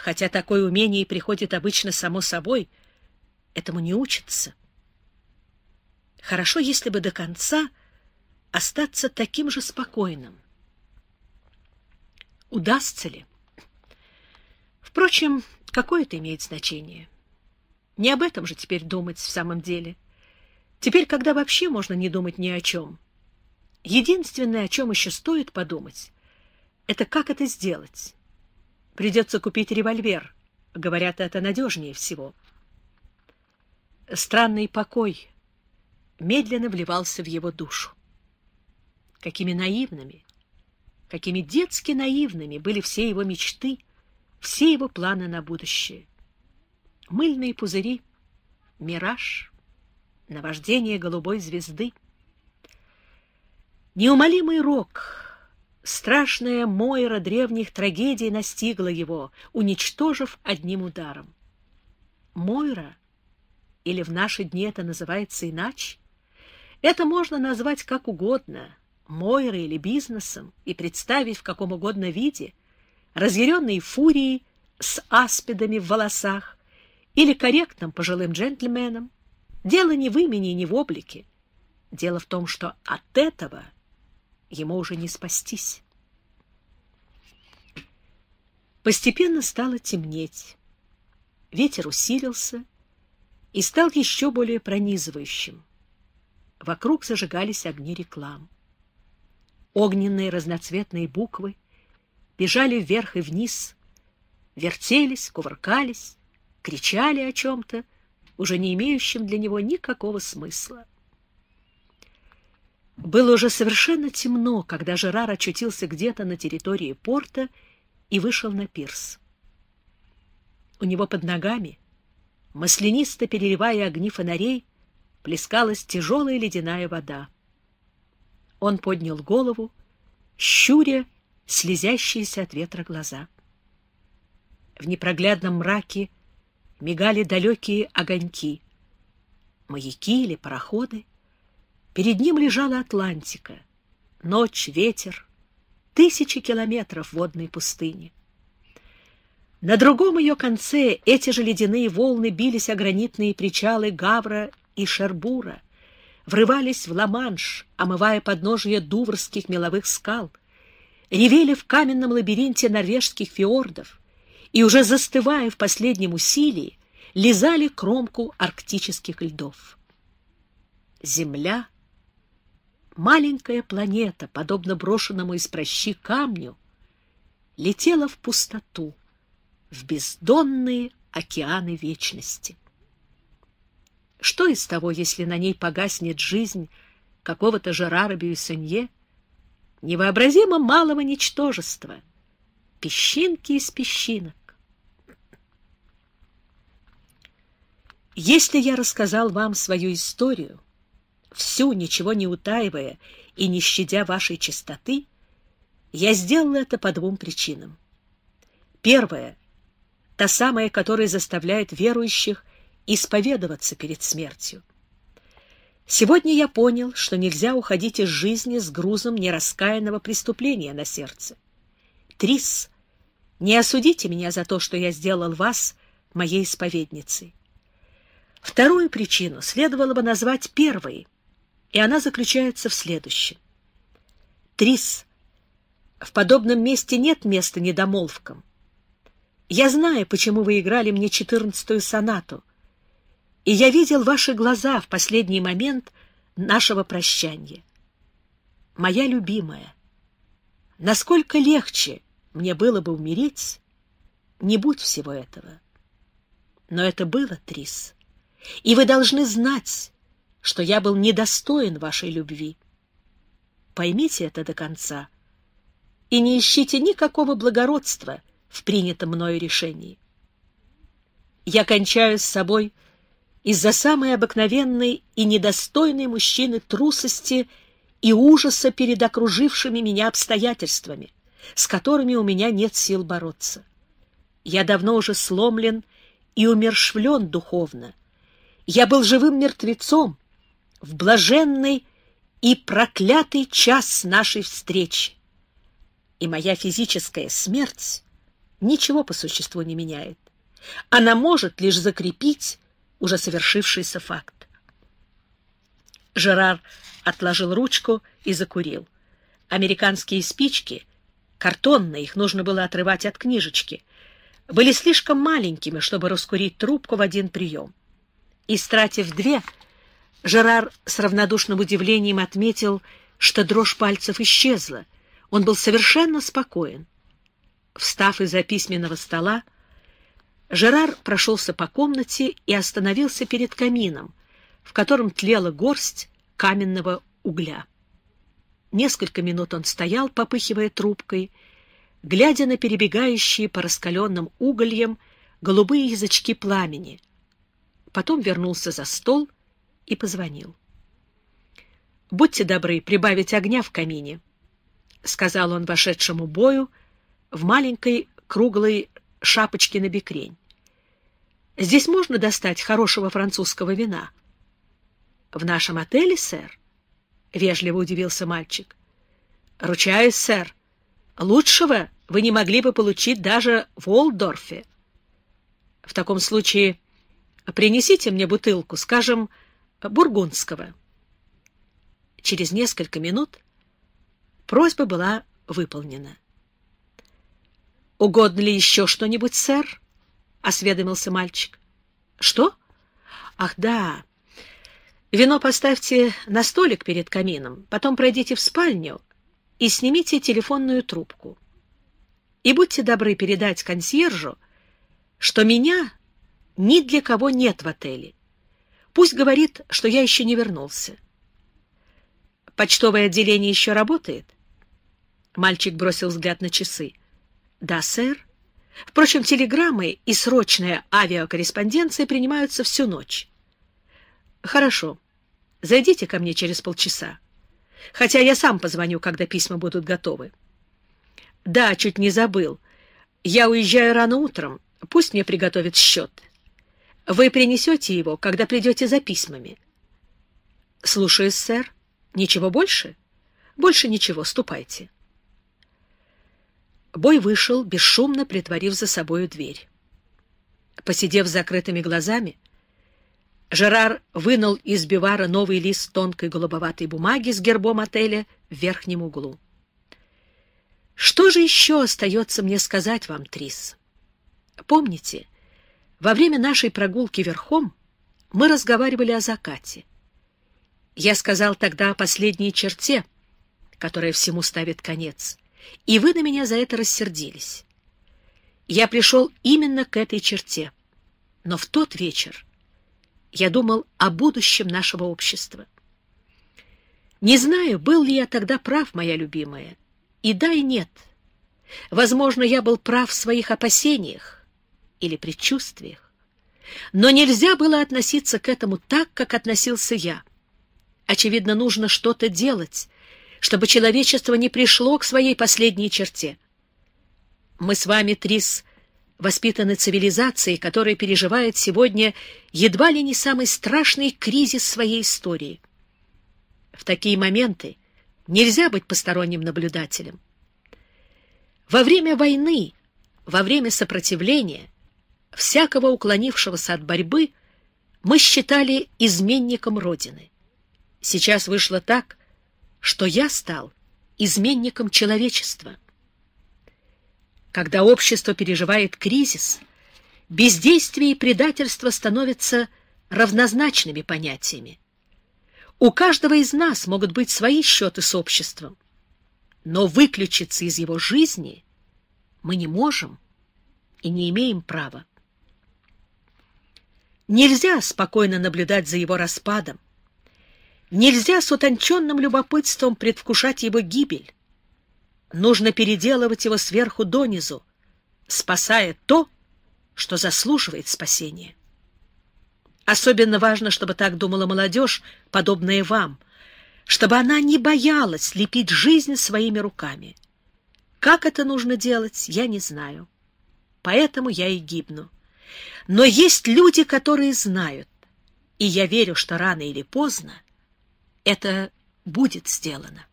хотя такое умение приходит обычно само собой, этому не учится. Хорошо, если бы до конца остаться таким же спокойным. Удастся ли? Впрочем, какое это имеет значение? Не об этом же теперь думать в самом деле. Теперь, когда вообще можно не думать ни о чем. Единственное, о чем еще стоит подумать, это как это сделать. Придется купить револьвер. Говорят, это надежнее всего. Странный покой медленно вливался в его душу. Какими наивными, какими детски наивными были все его мечты, все его планы на будущее. Мыльные пузыри, мираж, наваждение голубой звезды. Неумолимый рок, страшная Мойра древних трагедий настигла его, уничтожив одним ударом. Мойра, или в наши дни это называется иначе, это можно назвать как угодно, Мойрой или бизнесом, и представить в каком угодно виде, разъяренной фурией с аспидами в волосах или корректным пожилым джентльменом. Дело не в имени и не в облике. Дело в том, что от этого ему уже не спастись. Постепенно стало темнеть. Ветер усилился и стал еще более пронизывающим. Вокруг зажигались огни реклам. Огненные разноцветные буквы бежали вверх и вниз, вертелись, кувыркались, кричали о чем-то, уже не имеющем для него никакого смысла. Было уже совершенно темно, когда Жерар очутился где-то на территории порта и вышел на пирс. У него под ногами, маслянисто переливая огни фонарей, плескалась тяжелая ледяная вода. Он поднял голову, щуря слезящиеся от ветра глаза. В непроглядном мраке мигали далекие огоньки. Маяки или пароходы. Перед ним лежала Атлантика. Ночь, ветер, тысячи километров водной пустыни. На другом ее конце эти же ледяные волны бились о гранитные причалы Гавра и Шербура, врывались в Ла-Манш, омывая подножие дуврских меловых скал, ревели в каменном лабиринте норвежских фьордов и, уже застывая в последнем усилии, лизали кромку арктических льдов. Земля, маленькая планета, подобно брошенному из прощи камню, летела в пустоту, в бездонные океаны вечности. Что из того, если на ней погаснет жизнь какого-то Жерара Бюйсонье, невообразимо малого ничтожества, песчинки из песчинок? Если я рассказал вам свою историю, всю, ничего не утаивая и не щадя вашей чистоты, я сделал это по двум причинам. Первая — та самая, которая заставляет верующих исповедоваться перед смертью. Сегодня я понял, что нельзя уходить из жизни с грузом нераскаянного преступления на сердце. Трис, не осудите меня за то, что я сделал вас моей исповедницей. Вторую причину следовало бы назвать первой, и она заключается в следующем. Трис, в подобном месте нет места недомолвкам. Я знаю, почему вы играли мне четырнадцатую сонату, и я видел ваши глаза в последний момент нашего прощания. Моя любимая, насколько легче мне было бы умереть, не будь всего этого. Но это было, Трис, и вы должны знать, что я был недостоин вашей любви. Поймите это до конца и не ищите никакого благородства в принятом мною решении. Я кончаю с собой из-за самой обыкновенной и недостойной мужчины трусости и ужаса перед окружившими меня обстоятельствами, с которыми у меня нет сил бороться. Я давно уже сломлен и умершвлен духовно. Я был живым мертвецом в блаженный и проклятый час нашей встречи. И моя физическая смерть ничего по существу не меняет. Она может лишь закрепить уже совершившийся факт. Жерар отложил ручку и закурил. Американские спички, картонные, их нужно было отрывать от книжечки, были слишком маленькими, чтобы раскурить трубку в один прием. Истратив две, Жерар с равнодушным удивлением отметил, что дрожь пальцев исчезла. Он был совершенно спокоен. Встав из-за письменного стола, Жерар прошелся по комнате и остановился перед камином, в котором тлела горсть каменного угля. Несколько минут он стоял, попыхивая трубкой, глядя на перебегающие по раскаленным угольям голубые язычки пламени. Потом вернулся за стол и позвонил. — Будьте добры прибавить огня в камине, — сказал он вошедшему бою в маленькой круглой шапочке на бекрень. — Здесь можно достать хорошего французского вина? — В нашем отеле, сэр? — вежливо удивился мальчик. — Ручаюсь, сэр. Лучшего вы не могли бы получить даже в Олдорфе. В таком случае принесите мне бутылку, скажем, бургундского. Через несколько минут просьба была выполнена. — Угодно ли еще что-нибудь, сэр? — осведомился мальчик. — Что? — Ах, да. Вино поставьте на столик перед камином, потом пройдите в спальню и снимите телефонную трубку. И будьте добры передать консьержу, что меня ни для кого нет в отеле. Пусть говорит, что я еще не вернулся. Почтовое отделение еще работает? Мальчик бросил взгляд на часы. Да, сэр. Впрочем, телеграммы и срочная авиакорреспонденция принимаются всю ночь. Хорошо. Зайдите ко мне через полчаса. Хотя я сам позвоню, когда письма будут готовы. Да, чуть не забыл. Я уезжаю рано утром. Пусть мне приготовят счет. Вы принесете его, когда придете за письмами. Слушаюсь, сэр. Ничего больше? Больше ничего. Ступайте. Бой вышел, бесшумно притворив за собою дверь. Посидев с закрытыми глазами, Жерар вынул из бивара новый лист тонкой голубоватой бумаги с гербом отеля в верхнем углу. Что же еще остается мне сказать вам, Трис? Помните, во время нашей прогулки верхом мы разговаривали о закате. Я сказал тогда о последней черте, которая всему ставит конец, и вы на меня за это рассердились. Я пришел именно к этой черте, но в тот вечер я думал о будущем нашего общества. Не знаю, был ли я тогда прав, моя любимая, и да, и нет. Возможно, я был прав в своих опасениях или предчувствиях. Но нельзя было относиться к этому так, как относился я. Очевидно, нужно что-то делать, чтобы человечество не пришло к своей последней черте. Мы с вами, Трис, воспитаны цивилизацией, которая переживает сегодня едва ли не самый страшный кризис своей истории. В такие моменты нельзя быть посторонним наблюдателем. Во время войны, во время сопротивления, всякого уклонившегося от борьбы мы считали изменником Родины. Сейчас вышло так, что я стал изменником человечества. Когда общество переживает кризис, бездействие и предательство становятся равнозначными понятиями. У каждого из нас могут быть свои счеты с обществом, но выключиться из его жизни мы не можем и не имеем права. Нельзя спокойно наблюдать за его распадом, нельзя с утонченным любопытством предвкушать его гибель. Нужно переделывать его сверху донизу, спасая то, что заслуживает спасения. Особенно важно, чтобы так думала молодежь, подобная вам, чтобы она не боялась лепить жизнь своими руками. Как это нужно делать, я не знаю. Поэтому я и гибну. Но есть люди, которые знают, и я верю, что рано или поздно это будет сделано.